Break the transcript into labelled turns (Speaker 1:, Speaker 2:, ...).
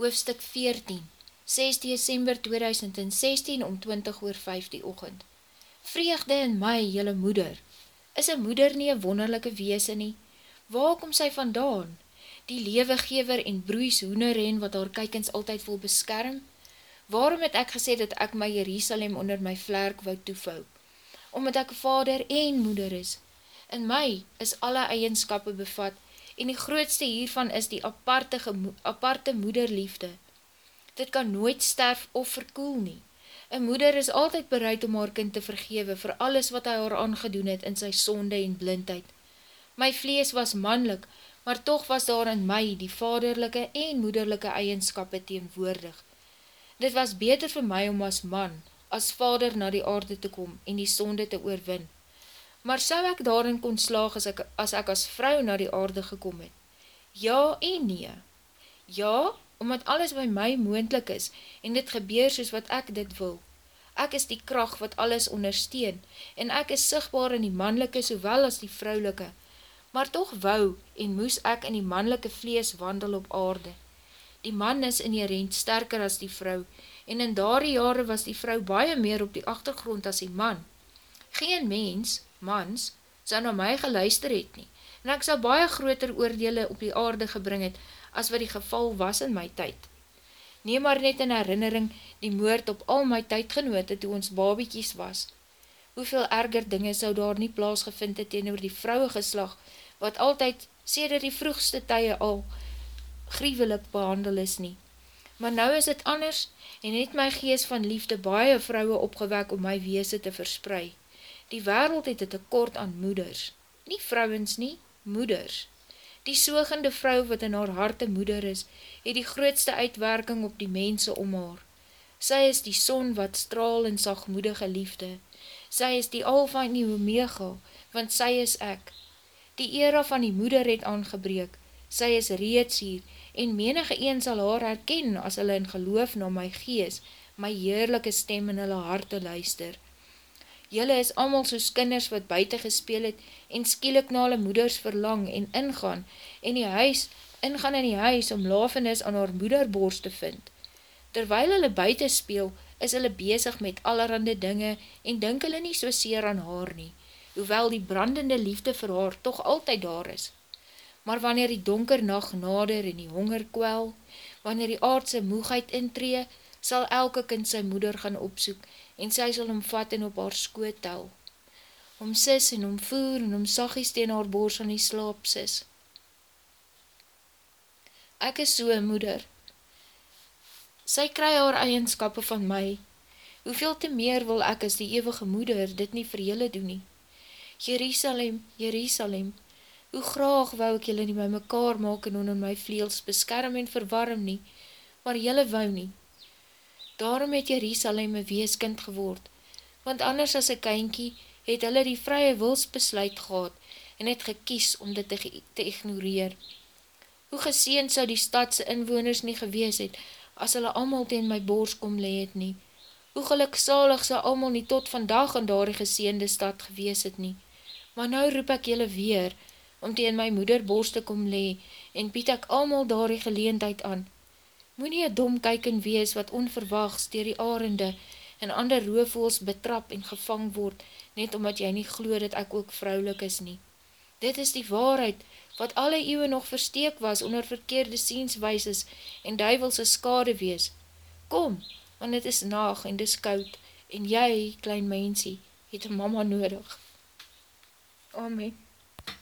Speaker 1: hoofstuk 14, 6 december 2016 om 20 oor 5 die ochend. Vreegde in my, jylle moeder, is een moeder nie een wonderlijke weese nie? Waar kom sy vandaan? Die lewegever en broeis hoenerren wat haar kykens altyd wil beskerm? Waarom het ek gesê dat ek my Jerusalem onder my vlerk wou toevou? Omdat ek vader en moeder is. In my is alle eigenskappe bevat, en die grootste hiervan is die aparte, aparte moederliefde. Dit kan nooit sterf of verkoel nie. Een moeder is altyd bereid om haar kind te vergewe vir alles wat hy haar aangedoen het in sy sonde en blindheid. My vlees was manlik, maar toch was daar in my die vaderlike en moederlike eigenskappe teenwoordig. Dit was beter vir my om as man, as vader na die aarde te kom en die sonde te oorwin maar sou ek daarin kon slaag as ek, as ek as vrou na die aarde gekom het? Ja en nee. Ja, omdat alles by my moendlik is, en dit gebeur soos wat ek dit wil. Ek is die kracht wat alles ondersteun, en ek is sigtbaar in die manlike sowel as die vrouwelike, maar toch wou en moes ek in die manlike vlees wandel op aarde. Die man is inherent sterker as die vrou, en in daardie jare was die vrou baie meer op die achtergrond as die man. Geen mens, mans, sal na my geluister het nie, en ek sal baie groter oordele op die aarde gebring het, as wat die geval was in my tyd. Neem maar net in herinnering die moord op al my tydgenote toe ons babiekies was. Hoeveel erger dinge sou daar nie plaasgevind het teen oor die vrouwe geslag, wat altyd, sêder die vroegste tye al, grievelik behandel is nie. Maar nou is het anders, en het my gees van liefde baie vrouwe opgewek om my weese te verspreid. Die wereld het het tekort aan moeders. Nie vrouwens nie, moeders. Die soogende vrou wat in haar harte moeder is, het die grootste uitwerking op die mense om haar. Sy is die son wat straal in sagmoedige liefde. Sy is die alfa en die omega, want sy is ek. Die era van die moeder het aangebreek. Sy is reeds hier, en menige een sal haar herken as hulle in geloof na my gees, my heerlijke stem in hulle harte luister. Julle is allemaal soos kinders wat buiten gespeel het en skielik na hulle moeders verlang en ingaan en die huis, ingaan in die huis om lafenis aan haar moederborst te vind. Terwyl hulle buiten speel, is hulle bezig met allerhande dinge en dink hulle nie so seer aan haar nie, hoewel die brandende liefde vir haar toch altyd daar is. Maar wanneer die donker nacht nader en die honger kwel, wanneer die aardse moegheid intree, sal elke kind sy moeder gaan opsoek en sy sal hom vat en op haar skoot tel. Om sis en om voer en om sagies teen haar bors aan die slaap sis. Ek is so een moeder. Sy kry haar eigenskappe van my. Hoeveel te meer wil ek as die eeuwige moeder dit nie vir julle doen nie. Jerusalem, Jerusalem, hoe graag wou ek julle nie by mekaar maak en onder my vleels beskerm en verwarm nie, maar julle wou nie. Daarom het Jerusalem een weeskind geword, want anders as een kynkie het hulle die vrye wilsbesluit gehad en het gekies om dit te, te ignoreer. Hoe geseend sou die stadse inwoners nie gewees het, as hulle allemaal teen my bors kom leed nie. Hoe geluksalig sou allemaal nie tot vandag in daar die geseende stad gewees het nie. Maar nou roep ek julle weer, om teen my moeder bors te kom leed, en bied ek allemaal daar die geleendheid aan, Moe nie een dom kyken wees wat onverwachts dier die arende en ander roofvoels betrap en gevang word, net omdat jy nie glo dat ek ook vrouwlik is nie. Dit is die waarheid, wat alle eeuwe nog versteek was onder verkeerde sienswijses en duivelse skade wees. Kom, want het is naag en dis koud, en jy, klein mensie, het mama nodig. Amen.